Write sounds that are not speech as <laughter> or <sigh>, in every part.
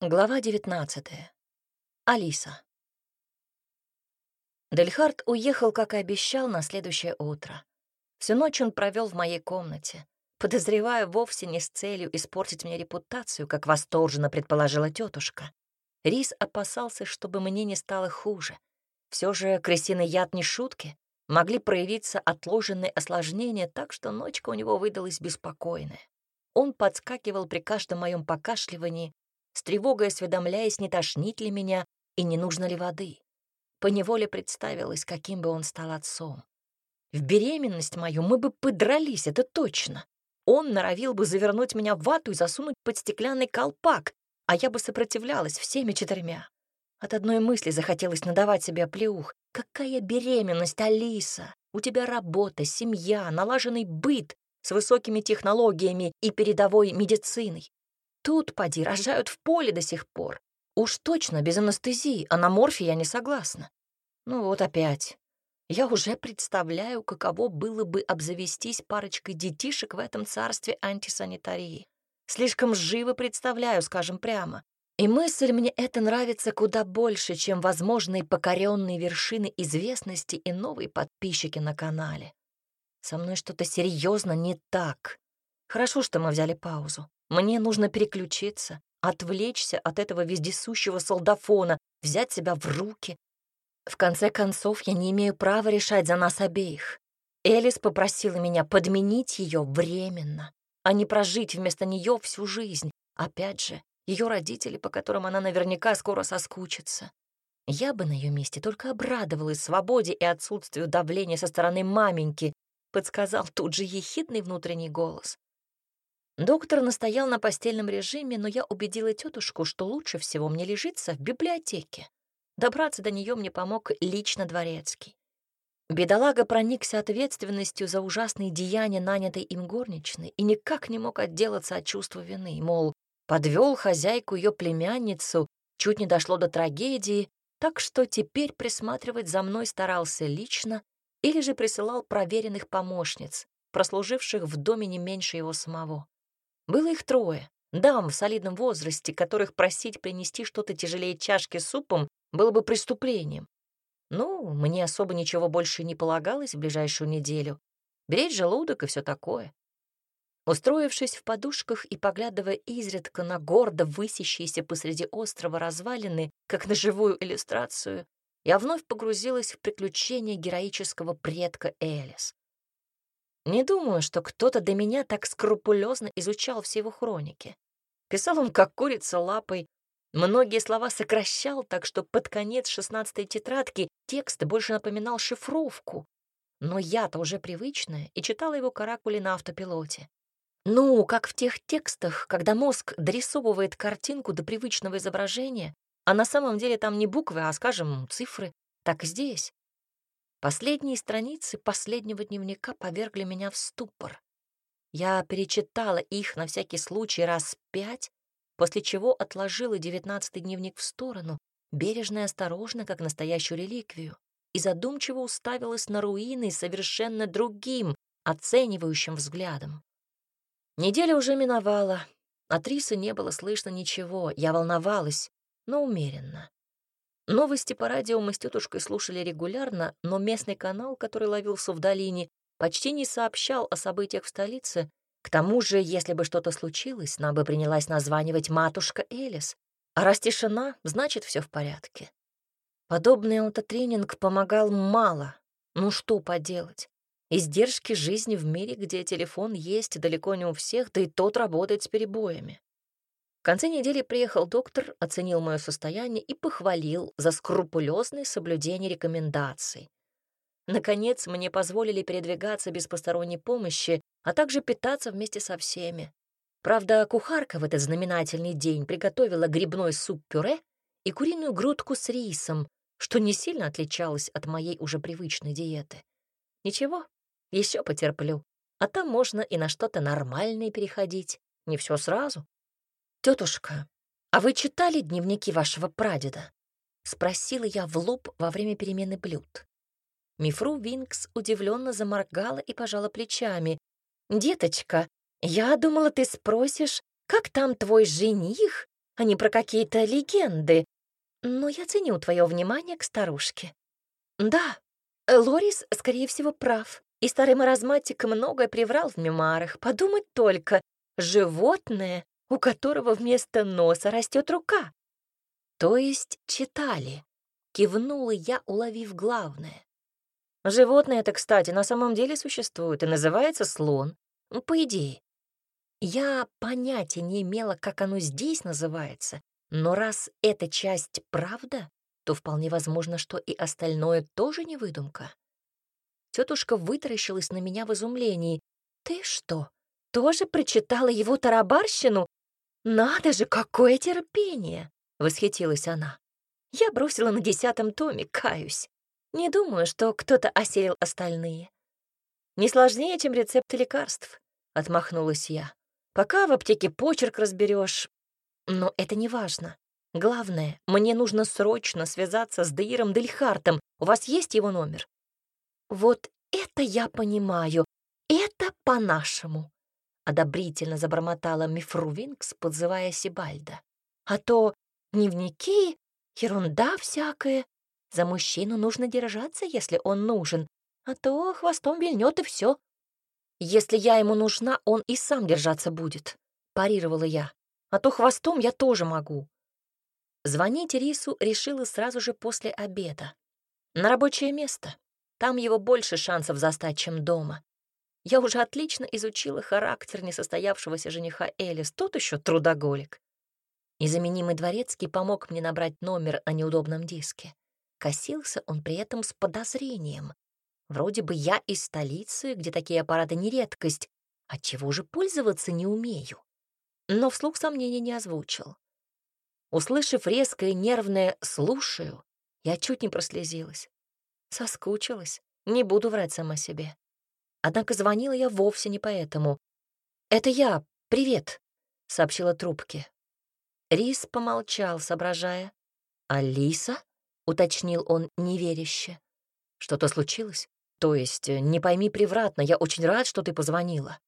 Глава 19. Алиса. Дельхард уехал, как и обещал, на следующее утро. Всю ночь он провел в моей комнате, подозревая вовсе не с целью испортить мне репутацию, как восторженно предположила тетушка. Рис опасался, чтобы мне не стало хуже. Все же крысиный яд не шутки, могли проявиться отложенные осложнения, так что ночка у него выдалась беспокойная. Он подскакивал при каждом моем покашливании, с тревогой осведомляясь, не тошнит ли меня и не нужно ли воды. Поневоле представилось, каким бы он стал отцом. В беременность мою мы бы подрались, это точно. Он норовил бы завернуть меня в вату и засунуть под стеклянный колпак, а я бы сопротивлялась всеми четырьмя. От одной мысли захотелось надавать себе оплеух. Какая беременность, Алиса? У тебя работа, семья, налаженный быт с высокими технологиями и передовой медициной. Тут, поди, рожают в поле до сих пор. Уж точно без анестезии, а на морфе я не согласна. Ну вот опять. Я уже представляю, каково было бы обзавестись парочкой детишек в этом царстве антисанитарии. Слишком живо представляю, скажем прямо. И мысль мне эта нравится куда больше, чем возможные покоренные вершины известности и новые подписчики на канале. Со мной что-то серьезно не так. Хорошо, что мы взяли паузу. Мне нужно переключиться, отвлечься от этого вездесущего солдафона, взять себя в руки. В конце концов, я не имею права решать за нас обеих. Элис попросила меня подменить ее временно, а не прожить вместо нее всю жизнь. Опять же, ее родители, по которым она наверняка скоро соскучится. Я бы на ее месте только обрадовалась свободе и отсутствию давления со стороны маменьки, подсказал тут же ехидный внутренний голос. Доктор настоял на постельном режиме, но я убедила тетушку, что лучше всего мне лежится в библиотеке. Добраться до нее мне помог лично дворецкий. Бедолага проникся ответственностью за ужасные деяния нанятой им горничной и никак не мог отделаться от чувства вины, мол, подвел хозяйку ее племянницу, чуть не дошло до трагедии, так что теперь присматривать за мной старался лично или же присылал проверенных помощниц, прослуживших в доме не меньше его самого. Было их трое, дам в солидном возрасте, которых просить принести что-то тяжелее чашки с супом было бы преступлением. Ну, мне особо ничего больше не полагалось в ближайшую неделю. Беречь желудок и все такое. Устроившись в подушках и поглядывая изредка на гордо высящиеся посреди острова развалины, как на живую иллюстрацию, я вновь погрузилась в приключения героического предка Элис. Не думаю, что кто-то до меня так скрупулезно изучал все его хроники. Писал он как курица лапой, многие слова сокращал, так что под конец шестнадцатой тетрадки текст больше напоминал шифровку. Но я-то уже привычная и читала его каракули на автопилоте. Ну, как в тех текстах, когда мозг дорисовывает картинку до привычного изображения, а на самом деле там не буквы, а, скажем, цифры, так здесь. Последние страницы последнего дневника повергли меня в ступор. Я перечитала их на всякий случай раз пять, после чего отложила девятнадцатый дневник в сторону, бережно и осторожно, как настоящую реликвию, и задумчиво уставилась на руины совершенно другим, оценивающим взглядом. Неделя уже миновала. От Рисы не было слышно ничего, я волновалась, но умеренно. Новости по радио мы с тетушкой слушали регулярно, но местный канал, который ловился в долине, почти не сообщал о событиях в столице. К тому же, если бы что-то случилось, нам бы принялась названивать матушка Элис. А раз тишина, значит, все в порядке. Подобный аутотренинг помогал мало. Ну что поделать? Издержки жизни в мире, где телефон есть далеко не у всех, да и тот работает с перебоями. Конце недели приехал доктор, оценил мое состояние и похвалил за скрупулезное соблюдение рекомендаций. Наконец, мне позволили передвигаться без посторонней помощи, а также питаться вместе со всеми. Правда, кухарка в этот знаменательный день приготовила грибной суп-пюре и куриную грудку с рисом, что не сильно отличалось от моей уже привычной диеты. Ничего, еще потерплю. А там можно и на что-то нормальное переходить. Не все сразу. «Тетушка, а вы читали дневники вашего прадеда?» — спросила я в лоб во время перемены блюд. Мифру Винкс удивленно заморгала и пожала плечами. «Деточка, я думала, ты спросишь, как там твой жених, а не про какие-то легенды. Но я ценю твое внимание к старушке. Да, Лорис, скорее всего, прав. И старый маразматик многое приврал в мемуарах. Подумать только, животное, у которого вместо носа растет рука. То есть читали. Кивнула я, уловив главное. Животное это, кстати, на самом деле существует и называется слон. Ну, по идее. Я понятия не имела, как оно здесь называется, но раз эта часть правда, то вполне возможно, что и остальное тоже не выдумка. Тетушка вытаращилась на меня в изумлении. «Ты что, тоже прочитала его тарабарщину? Надо же, какое терпение!» — восхитилась она. Я бросила на десятом томе, каюсь. Не думаю, что кто-то осилил остальные. Не сложнее, чем рецепты лекарств, — отмахнулась я. Пока в аптеке почерк разберешь, но это не важно. Главное, мне нужно срочно связаться с Деиром Дельхартом. У вас есть его номер? Вот это я понимаю. Это по-нашему. Одобрительно забормотала Мифру Винкс, подзывая Сибальда. А то дневники, ерунда всякая. За мужчину нужно держаться, если он нужен, а то хвостом вильнет и все. Если я ему нужна, он и сам держаться будет, парировала я. А то хвостом я тоже могу. Звонить Рису решила сразу же после обеда. На рабочее место. Там его больше шансов застать, чем дома. Я уже отлично изучила характер несостоявшегося жениха Элис, тот еще трудоголик. Незаменимый дворецкий помог мне набрать номер о неудобном диске. Косился он при этом с подозрением. Вроде бы я из столицы, где такие аппараты не редкость, чего же пользоваться не умею. Но вслух сомнений не озвучил. Услышав резкое нервное «слушаю», я чуть не прослезилась. Соскучилась, не буду врать сама себе. Однако звонила я вовсе не поэтому. «Это я, привет», — сообщила трубке. Рис помолчал, соображая. «Алиса?» уточнил он неверяще. Что-то случилось? То есть, э, не пойми превратно, я очень рад, что ты позвонила.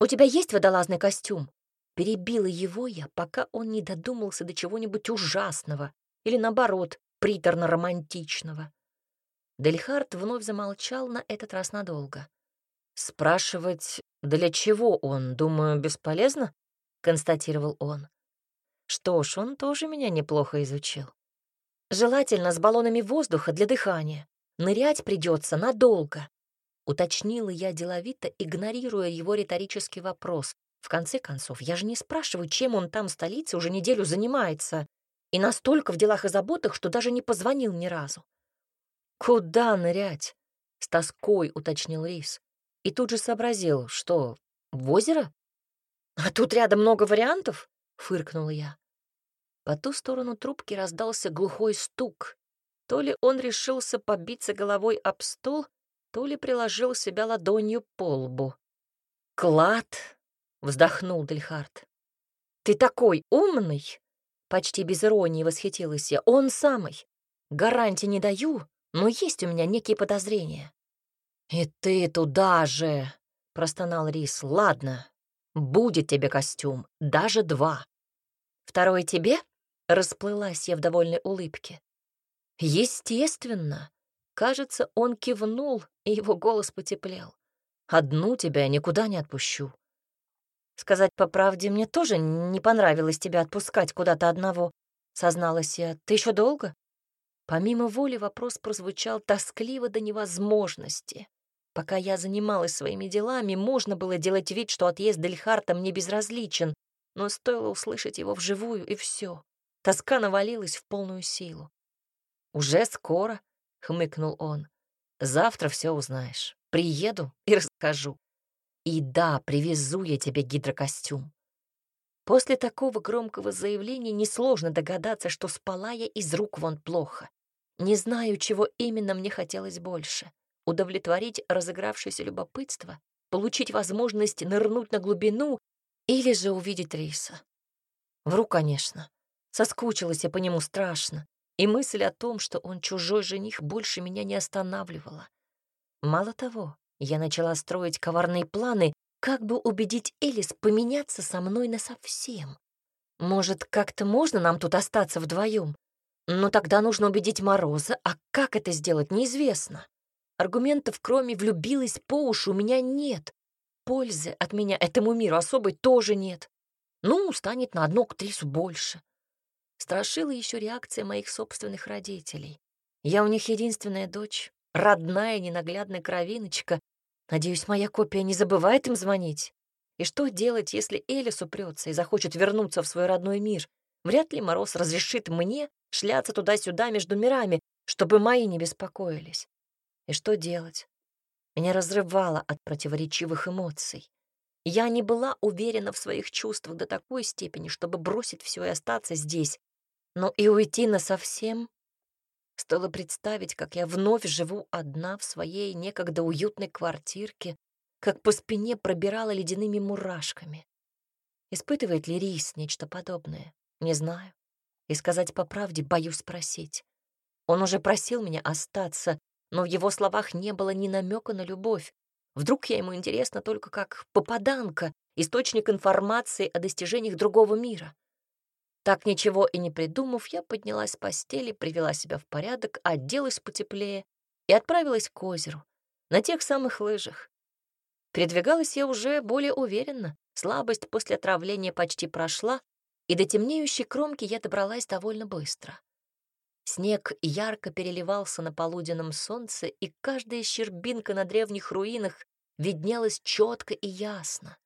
У тебя есть водолазный костюм? Перебила его я, пока он не додумался до чего-нибудь ужасного или, наоборот, приторно-романтичного. Дельхард вновь замолчал на этот раз надолго. «Спрашивать, для чего он, думаю, бесполезно?» — констатировал он. «Что ж, он тоже меня неплохо изучил. Желательно с баллонами воздуха для дыхания. Нырять придется надолго. Уточнила я деловито, игнорируя его риторический вопрос. В конце концов, я же не спрашиваю, чем он там в столице уже неделю занимается. И настолько в делах и заботах, что даже не позвонил ни разу. «Куда нырять?» — с тоской уточнил Рис. И тут же сообразил, что в озеро? «А тут рядом много вариантов?» — фыркнула я. По ту сторону трубки раздался глухой стук. То ли он решился побиться головой об стол, то ли приложил себя ладонью по лбу. «Клад!» — вздохнул Дельхард. «Ты такой умный!» — почти без иронии восхитилась я. «Он самый. Гарантии не даю, но есть у меня некие подозрения». «И ты туда же!» — простонал Рис. «Ладно, будет тебе костюм, даже два». «Второй тебе?» Расплылась я в довольной улыбке. Естественно. Кажется, он кивнул, и его голос потеплел. Одну тебя никуда не отпущу. Сказать по правде, мне тоже не понравилось тебя отпускать куда-то одного, созналась я. Ты еще долго? Помимо воли вопрос прозвучал тоскливо до невозможности. Пока я занималась своими делами, можно было делать вид, что отъезд Дельхарта мне безразличен, но стоило услышать его вживую, и все. Тоска навалилась в полную силу. «Уже скоро», — хмыкнул он. «Завтра все узнаешь. Приеду и расскажу. И да, привезу я тебе гидрокостюм». После такого громкого заявления несложно догадаться, что спала я из рук вон плохо. Не знаю, чего именно мне хотелось больше — удовлетворить разыгравшееся любопытство, получить возможность нырнуть на глубину или же увидеть Риса. Вру, конечно. Соскучилась я по нему страшно, и мысль о том, что он чужой жених, больше меня не останавливала. Мало того, я начала строить коварные планы, как бы убедить Элис поменяться со мной насовсем. Может, как-то можно нам тут остаться вдвоем? Но тогда нужно убедить Мороза, а как это сделать, неизвестно. Аргументов, кроме «влюбилась по уши», у меня нет. Пользы от меня этому миру особой тоже нет. Ну, станет на одну актрису больше. Страшила еще реакция моих собственных родителей. Я у них единственная дочь, родная ненаглядная кровиночка. Надеюсь, моя копия не забывает им звонить. И что делать, если Элис упрется и захочет вернуться в свой родной мир? Вряд ли Мороз разрешит мне шляться туда-сюда между мирами, чтобы мои не беспокоились. И что делать? Меня разрывало от противоречивых эмоций. Я не была уверена в своих чувствах до такой степени, чтобы бросить все и остаться здесь, но и уйти насовсем. Стоило представить, как я вновь живу одна в своей некогда уютной квартирке, как по спине пробирала ледяными мурашками. Испытывает ли Рис нечто подобное? Не знаю. И сказать по правде боюсь спросить. Он уже просил меня остаться, но в его словах не было ни намека на любовь. Вдруг я ему интересна только как попаданка, источник информации о достижениях другого мира. Так ничего и не придумав, я поднялась с постели, привела себя в порядок, оделась потеплее и отправилась к озеру, на тех самых лыжах. Передвигалась я уже более уверенно, слабость после отравления почти прошла, и до темнеющей кромки я добралась довольно быстро. Снег ярко переливался на полуденном солнце, и каждая щербинка на древних руинах виднелась четко и ясно.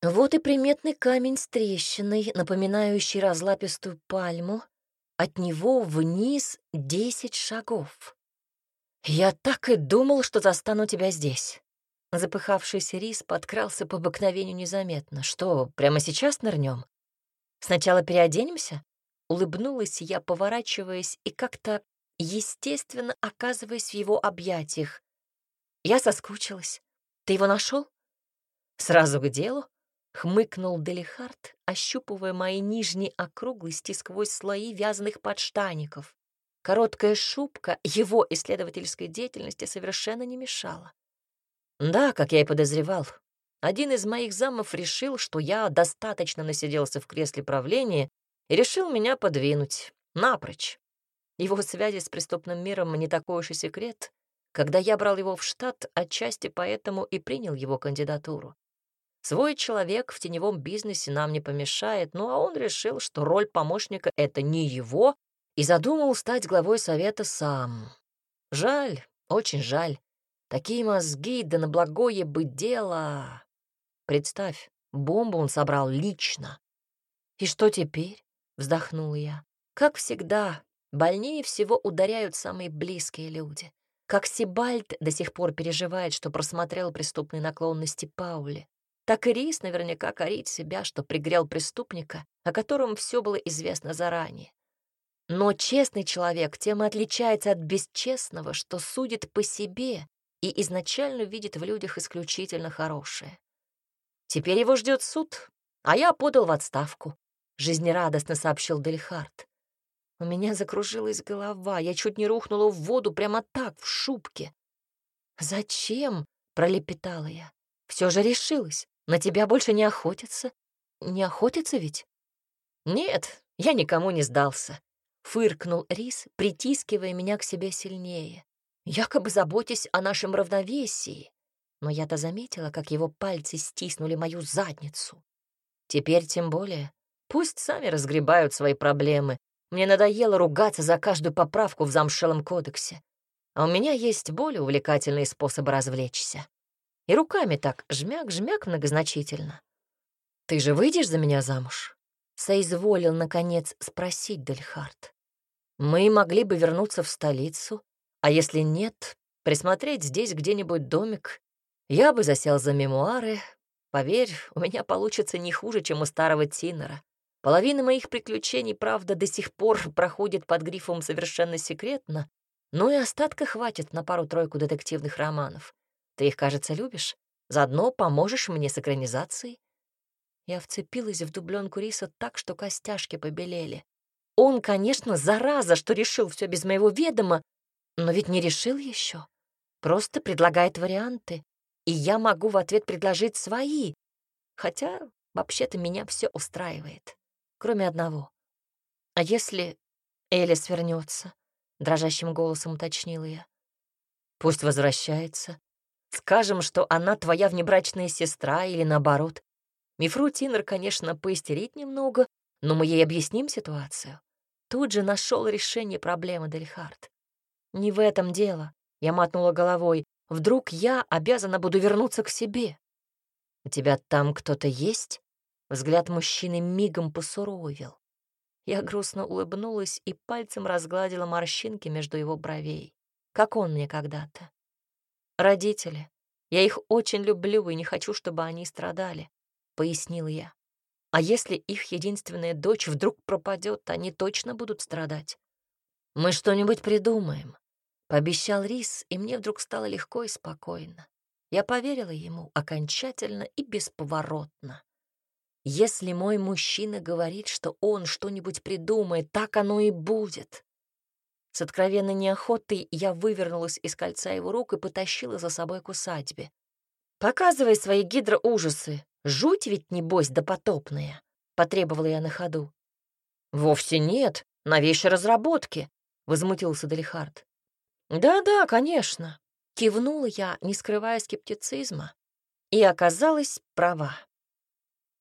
Вот и приметный камень с трещиной, напоминающий разлапистую пальму. От него вниз десять шагов. «Я так и думал, что застану тебя здесь». Запыхавшийся рис подкрался по обыкновению незаметно. «Что, прямо сейчас нырнем? Сначала переоденемся?» Улыбнулась я, поворачиваясь и как-то естественно оказываясь в его объятиях. Я соскучилась. Ты его нашел? Сразу к делу? Хмыкнул Делихард, ощупывая мои нижние округлости сквозь слои вязаных подштаников. Короткая шубка его исследовательской деятельности совершенно не мешала. Да, как я и подозревал, один из моих замов решил, что я достаточно насиделся в кресле правления решил меня подвинуть напрочь. Его связи с преступным миром не такой уж и секрет. Когда я брал его в штат, отчасти поэтому и принял его кандидатуру. Свой человек в теневом бизнесе нам не помешает, ну а он решил, что роль помощника — это не его, и задумал стать главой совета сам. Жаль, очень жаль. Такие мозги, да на благое бы дело. Представь, бомбу он собрал лично. И что теперь? Вздохнула я. Как всегда, больнее всего ударяют самые близкие люди. Как Сибальд до сих пор переживает, что просмотрел преступные наклонности Паули, так и Рис наверняка корит себя, что пригрел преступника, о котором все было известно заранее. Но честный человек тем и отличается от бесчестного, что судит по себе и изначально видит в людях исключительно хорошее. Теперь его ждет суд, а я подал в отставку жизнерадостно сообщил Дельхард. У меня закружилась голова, я чуть не рухнула в воду прямо так, в шубке. «Зачем?» — пролепетала я. Все же решилась. На тебя больше не охотятся. Не охотятся ведь?» «Нет, я никому не сдался», — фыркнул Рис, притискивая меня к себе сильнее. Якобы заботясь о нашем равновесии. Но я-то заметила, как его пальцы стиснули мою задницу. Теперь тем более Пусть сами разгребают свои проблемы. Мне надоело ругаться за каждую поправку в замшелом кодексе. А у меня есть более увлекательные способы развлечься. И руками так жмяк-жмяк многозначительно. «Ты же выйдешь за меня замуж?» Соизволил, наконец, спросить Дельхард. «Мы могли бы вернуться в столицу, а если нет, присмотреть здесь где-нибудь домик. Я бы засел за мемуары. Поверь, у меня получится не хуже, чем у старого Тинера. Половина моих приключений, правда, до сих пор <laughs> проходит под грифом «совершенно секретно», но и остатка хватит на пару-тройку детективных романов. Ты их, кажется, любишь? Заодно поможешь мне с экранизацией?» Я вцепилась в дубленку риса так, что костяшки побелели. Он, конечно, зараза, что решил все без моего ведома, но ведь не решил еще. Просто предлагает варианты, и я могу в ответ предложить свои. Хотя, вообще-то, меня все устраивает. Кроме одного. А если Элис вернется? дрожащим голосом уточнила я. Пусть возвращается. Скажем, что она твоя внебрачная сестра или наоборот. Мифру Тинер, конечно, поистерит немного, но мы ей объясним ситуацию. Тут же нашел решение проблемы Дельхард. Не в этом дело. Я мотнула головой. Вдруг я обязана буду вернуться к себе. У тебя там кто-то есть? Взгляд мужчины мигом посуровил. Я грустно улыбнулась и пальцем разгладила морщинки между его бровей, как он мне когда-то. Родители. Я их очень люблю и не хочу, чтобы они страдали, пояснила я. А если их единственная дочь вдруг пропадет, они точно будут страдать. Мы что-нибудь придумаем, пообещал Рис, и мне вдруг стало легко и спокойно. Я поверила ему окончательно и бесповоротно. Если мой мужчина говорит, что он что-нибудь придумает, так оно и будет. С откровенной неохотой я вывернулась из кольца его рук и потащила за собой к усадьбе. «Показывай свои гидроужасы. Жуть ведь, небось, допотопная», — потребовала я на ходу. «Вовсе нет, новейшей разработки», — возмутился Далихард. «Да-да, конечно», — кивнула я, не скрывая скептицизма, и оказалась права.